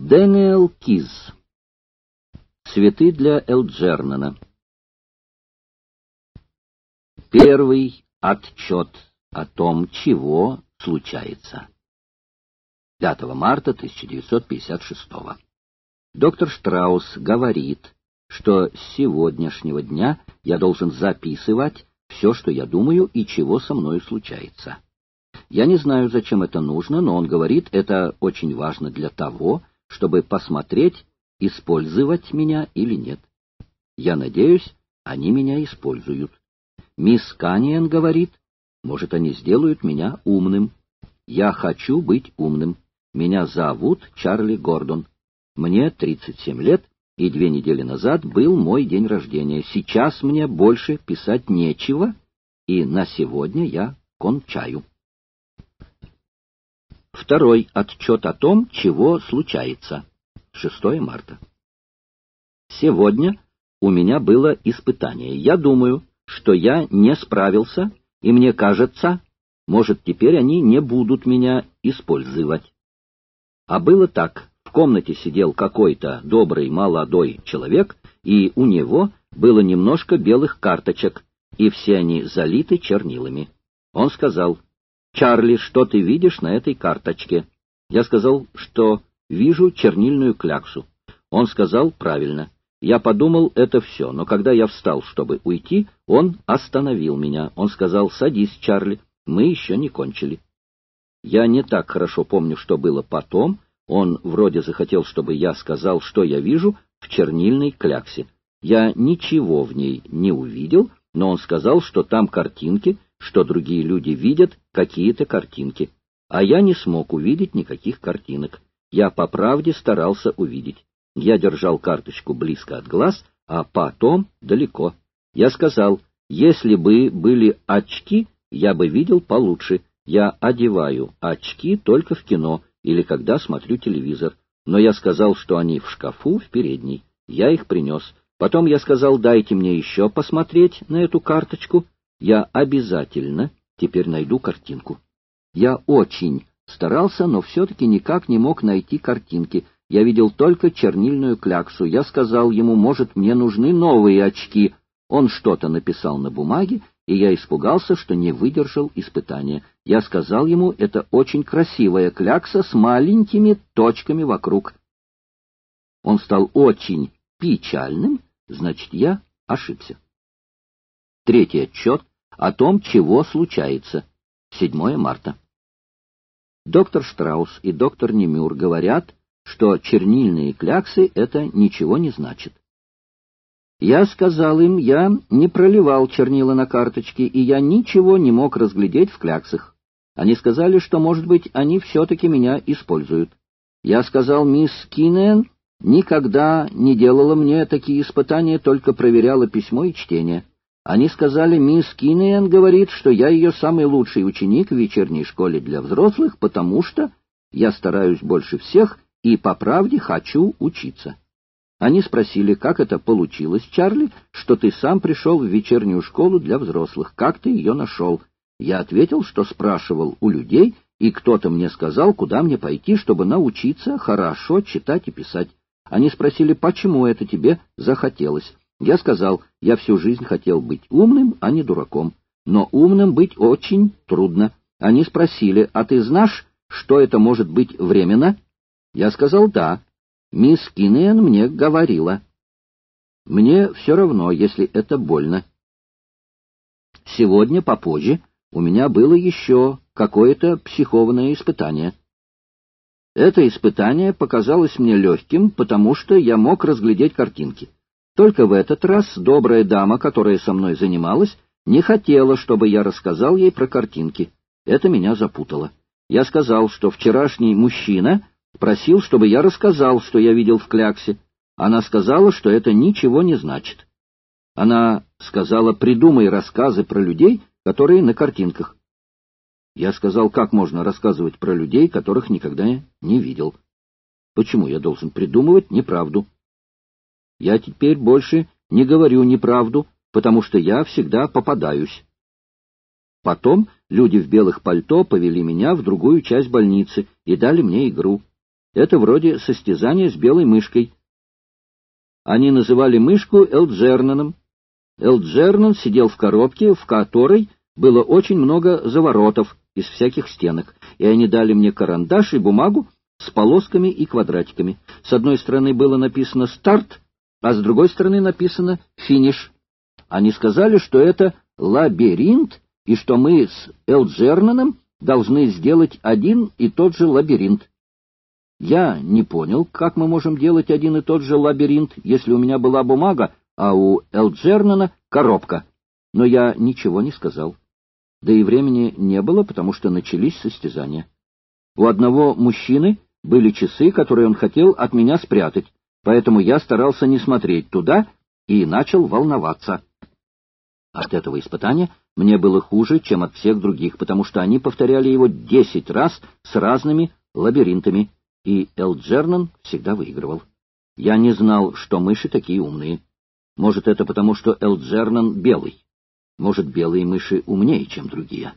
Дэниел Киз. Цветы для Элджернана. Первый отчет о том, чего случается. 5 марта 1956 Доктор Штраус говорит, что с сегодняшнего дня я должен записывать все, что я думаю и чего со мною случается. Я не знаю, зачем это нужно, но он говорит, это очень важно для того, чтобы посмотреть, использовать меня или нет. Я надеюсь, они меня используют. Мисс Каниен говорит, может, они сделают меня умным. Я хочу быть умным. Меня зовут Чарли Гордон. Мне 37 лет, и две недели назад был мой день рождения. Сейчас мне больше писать нечего, и на сегодня я кончаю. Второй отчет о том, чего случается. 6 марта. Сегодня у меня было испытание. Я думаю, что я не справился, и мне кажется, может, теперь они не будут меня использовать. А было так. В комнате сидел какой-то добрый молодой человек, и у него было немножко белых карточек, и все они залиты чернилами. Он сказал, «Чарли, что ты видишь на этой карточке?» Я сказал, что вижу чернильную кляксу. Он сказал правильно. Я подумал, это все, но когда я встал, чтобы уйти, он остановил меня. Он сказал, «Садись, Чарли, мы еще не кончили». Я не так хорошо помню, что было потом. Он вроде захотел, чтобы я сказал, что я вижу в чернильной кляксе. Я ничего в ней не увидел, но он сказал, что там картинки, что другие люди видят какие-то картинки, а я не смог увидеть никаких картинок. Я по правде старался увидеть. Я держал карточку близко от глаз, а потом далеко. Я сказал, если бы были очки, я бы видел получше. Я одеваю очки только в кино или когда смотрю телевизор. Но я сказал, что они в шкафу в передней. Я их принес. Потом я сказал, дайте мне еще посмотреть на эту карточку. Я обязательно теперь найду картинку. Я очень старался, но все-таки никак не мог найти картинки. Я видел только чернильную кляксу. Я сказал ему, может, мне нужны новые очки. Он что-то написал на бумаге, и я испугался, что не выдержал испытания. Я сказал ему, это очень красивая клякса с маленькими точками вокруг. Он стал очень печальным, значит, я ошибся. Третий отчет о том, чего случается. 7 марта. Доктор Штраус и доктор Немюр говорят, что чернильные кляксы — это ничего не значит. Я сказал им, я не проливал чернила на карточке, и я ничего не мог разглядеть в кляксах. Они сказали, что, может быть, они все-таки меня используют. Я сказал, мисс Кинен никогда не делала мне такие испытания, только проверяла письмо и чтение. Они сказали, мисс Киннеян говорит, что я ее самый лучший ученик в вечерней школе для взрослых, потому что я стараюсь больше всех и по правде хочу учиться. Они спросили, как это получилось, Чарли, что ты сам пришел в вечернюю школу для взрослых, как ты ее нашел. Я ответил, что спрашивал у людей, и кто-то мне сказал, куда мне пойти, чтобы научиться хорошо читать и писать. Они спросили, почему это тебе захотелось. Я сказал, я всю жизнь хотел быть умным, а не дураком. Но умным быть очень трудно. Они спросили, а ты знаешь, что это может быть временно? Я сказал, да. Мисс Киннеен мне говорила. Мне все равно, если это больно. Сегодня попозже у меня было еще какое-то психованное испытание. Это испытание показалось мне легким, потому что я мог разглядеть картинки. Только в этот раз добрая дама, которая со мной занималась, не хотела, чтобы я рассказал ей про картинки. Это меня запутало. Я сказал, что вчерашний мужчина просил, чтобы я рассказал, что я видел в кляксе. Она сказала, что это ничего не значит. Она сказала, придумай рассказы про людей, которые на картинках. Я сказал, как можно рассказывать про людей, которых никогда не видел. Почему я должен придумывать неправду? Я теперь больше не говорю неправду, потому что я всегда попадаюсь. Потом люди в белых пальто повели меня в другую часть больницы и дали мне игру. Это вроде состязания с белой мышкой. Они называли мышку Элджернаном. Элджернан сидел в коробке, в которой было очень много заворотов из всяких стенок, и они дали мне карандаш и бумагу с полосками и квадратиками. С одной стороны было написано «старт», а с другой стороны написано «финиш». Они сказали, что это лабиринт, и что мы с Элджернаном должны сделать один и тот же лабиринт. Я не понял, как мы можем делать один и тот же лабиринт, если у меня была бумага, а у Элджернана коробка. Но я ничего не сказал. Да и времени не было, потому что начались состязания. У одного мужчины были часы, которые он хотел от меня спрятать, поэтому я старался не смотреть туда и начал волноваться. От этого испытания мне было хуже, чем от всех других, потому что они повторяли его десять раз с разными лабиринтами, и Элджернан всегда выигрывал. Я не знал, что мыши такие умные. Может, это потому, что Элджернан белый. Может, белые мыши умнее, чем другие.